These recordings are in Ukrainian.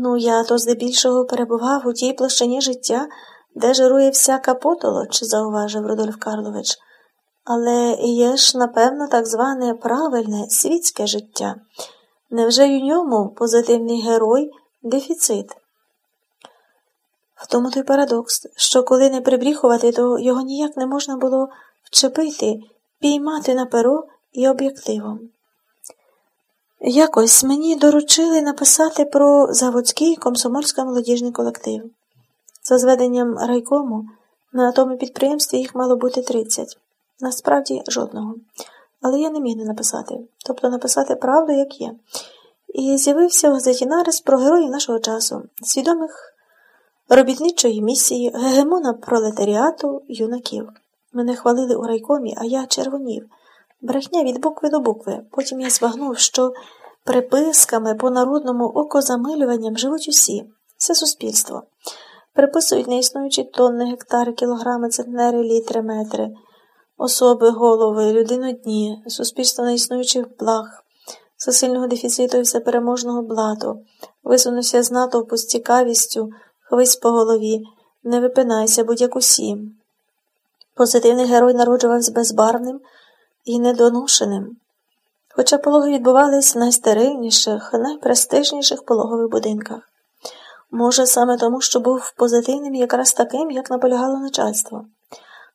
Ну, я то здебільшого перебував у тій площині життя, де жирує всяка потолоч, зауважив Рудольф Карлович. Але є ж, напевно, так зване правильне світське життя. Невже й у ньому позитивний герой дефіцит? В тому той парадокс, що коли не прибріхувати, то його ніяк не можна було вчепити, піймати на перо і об'єктивом. Якось мені доручили написати про заводський комсомольсько-молодіжний колектив. За зведенням райкому на тому підприємстві їх мало бути 30. Насправді жодного. Але я не міг не написати, тобто написати правду, як є. І з'явився в газеті нарис про героїв нашого часу, свідомих робітничої місії, гегемона пролетаріату, юнаків. Мене хвалили у райкомі, а я червонів. Брехня від букви до букви. Потім я збагнув, що приписками по народному окозамилюванням живуть усі, все суспільство. Приписують неіснуючі тонни, гектари, кілограми, центнери, літри, метри, особи, голови, людинодні, суспільство неіснуючих благ, всесильного дефіциту і всепереможного блату, висунувся з натовпу з цікавістю, хвись по голові, не випинайся, будь як усі. Позитивний герой народжувався безбарвним і недоношеним. Хоча пологи відбувались в найстерильніших, найпрестижніших пологових будинках. Може, саме тому, що був позитивним якраз таким, як наполягало начальство.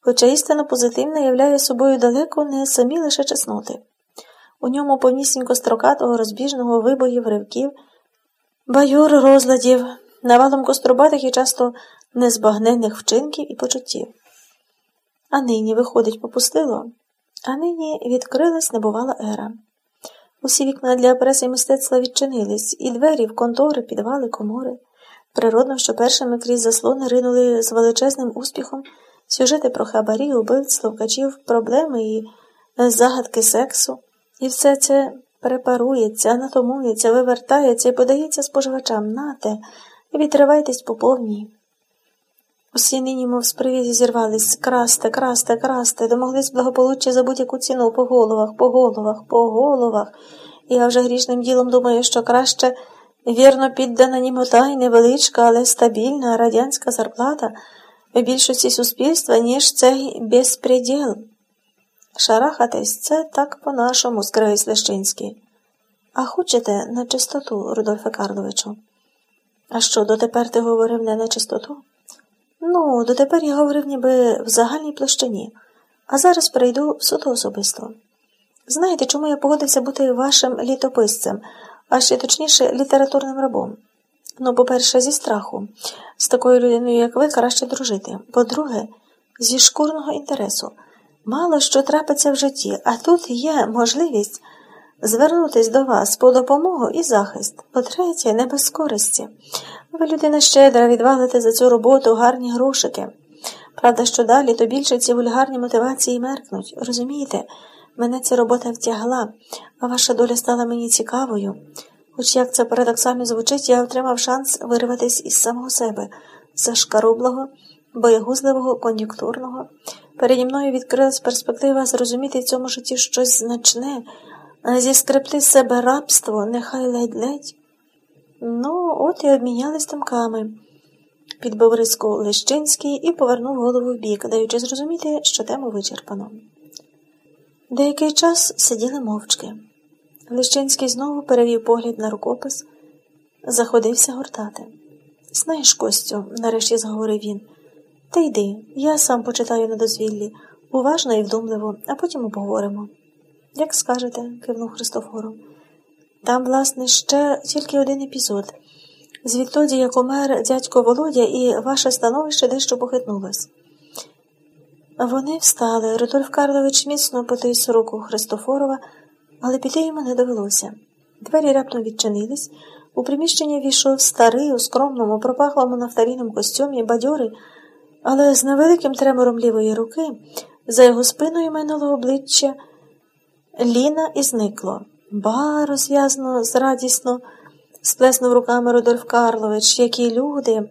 Хоча істинно позитивна являє собою далеко не самі лише чесноти. У ньому повнісінько строкатого, розбіжного вибоїв, ривків, баюр розладів, навалом кострубатих і часто незбагненних вчинків і почуттів. А нині, виходить, попустило, а нині відкрилась небувала ера. Усі вікна для преси і мистецтва відчинились, і двері в контори, підвали, комори. Природно, що першими крізь заслони ринули з величезним успіхом сюжети про хабарі, убивць, ловкачів, проблеми і загадки сексу. І все це препарується, анатомується, вивертається і подається споживачам нате, відривайтесь по повній. Усі нині, мов з привізі, зірвались красти, красти, красти, домоглись благополуччя за будь-яку ціну по головах, по головах, по головах. Я вже грішним ділом думаю, що краще вірно піддана німота і невеличка, але стабільна радянська зарплата в більшості суспільства, ніж цей безпреділ. Шарахатись це так по-нашому, скривий Слещинський. А хочете на чистоту, Рудольфе Карловичу? А що, дотепер ти говорив не на чистоту? Ну, дотепер я говорив ніби в загальній площині, а зараз перейду в суто особисто. Знаєте, чому я погодився бути вашим літописцем, а ще точніше літературним рабом? Ну, по-перше, зі страху, з такою людиною, як ви, краще дружити. По-друге, зі шкурного інтересу. Мало що трапиться в житті, а тут є можливість звернутись до вас по допомогу і захист. По-третє, не без користі. Ви людина щедра, відвалите за цю роботу гарні грошики. Правда, що далі, то більше ці вульгарні мотивації меркнуть. Розумієте, мене ця робота втягла, а ваша доля стала мені цікавою. Хоч як це парадоксально звучить, я отримав шанс вирватися із самого себе, зашкарублого, боягузливого, кон'юнктурного. Переді мною відкрилась перспектива зрозуміти в цьому житті щось значне, зіскрепти з себе рабство, нехай ледь-ледь. Ну, от і обмінялись тамками. Підбив риску Лещинський і повернув голову вбік, даючи зрозуміти, що тему вичерпано. Деякий час сиділи мовчки. Лещинський знову перевів погляд на рукопис, заходився гортати. Знаєш, Костю, нарешті зговорив він, ти йди, я сам почитаю на дозвіллі, уважно і вдумливо, а потім поговоримо. Як скажете, кивнув Христофоров. Там, власне, ще тільки один епізод. Звідтоді, як умер дядько Володя, і ваше становище дещо похитнулось. Вони встали. Рудольф Карлович міцно потис руку Христофорова, але піти йому не довелося. Двері раптом відчинились. У приміщення війшов старий, у скромному, пропахлому нафталіном костюмі, бадьорий, але з невеликим тремором лівої руки за його спиною минуло обличчя Ліна і зникло. Ба, розв'язно, зрадісно, сплеснув руками Рудольф Карлович, які люди.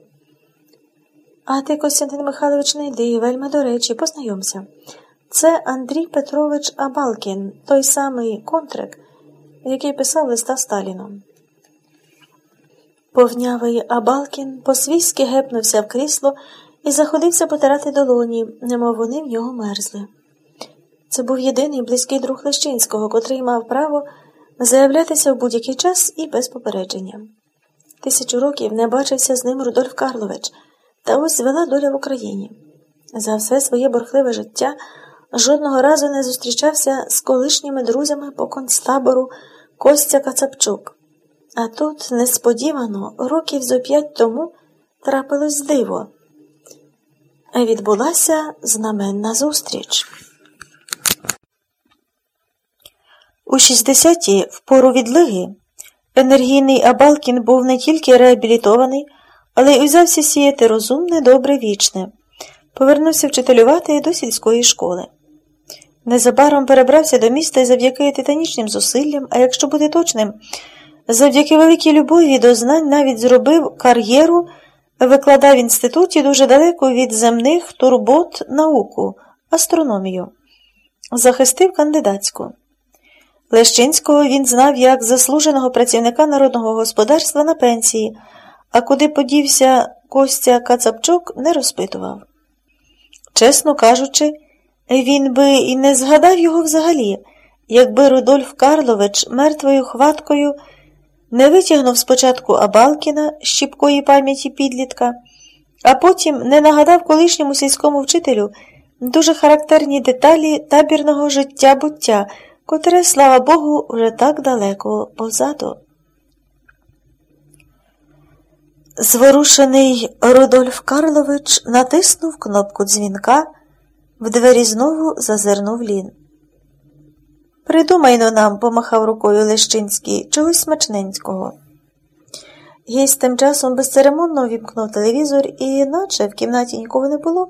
А ти, Костянтин Михайлович, не йди, вельми до речі, познайомся. Це Андрій Петрович Абалкін, той самий контрик, який писав листа Сталіну. Повнявий Абалкін по-свійськи гепнувся в крісло і заходився потирати долоні, немов вони в нього мерзли. Це був єдиний близький друг Лещинського, котрий мав право заявлятися в будь-який час і без попередження. Тисячу років не бачився з ним Рудольф Карлович, та ось звела доля в Україні. За все своє борхливе життя жодного разу не зустрічався з колишніми друзями по концтабору Костя Кацапчук. А тут несподівано, років зо п'ять тому трапилось диво. Відбулася знаменна зустріч. У 60-ті, в пору відлиги, енергійний Абалкін був не тільки реабілітований, але й узявся сіяти розумне, добре, вічне. Повернувся вчителювати до сільської школи. Незабаром перебрався до міста і завдяки титанічним зусиллям, а якщо бути точним, завдяки великій любові до знань навіть зробив кар'єру, викладав в інституті дуже далеко від земних турбот науку, астрономію, захистив кандидатську. Лещинського він знав як заслуженого працівника народного господарства на пенсії, а куди подівся Костя Кацапчук, не розпитував. Чесно кажучи, він би і не згадав його взагалі, якби Рудольф Карлович мертвою хваткою не витягнув спочатку Абалкіна з щіпкої пам'яті підлітка, а потім не нагадав колишньому сільському вчителю дуже характерні деталі табірного життя буття, котре, слава Богу, вже так далеко позаду. Зворушений Рудольф Карлович натиснув кнопку дзвінка, в двері знову зазирнув лін. Придумай но нам, помахав рукою Лещинський, чогось смачненького. Гість тим часом безцеремонно вімкнув телевізор і, наче в кімнаті нікого не було,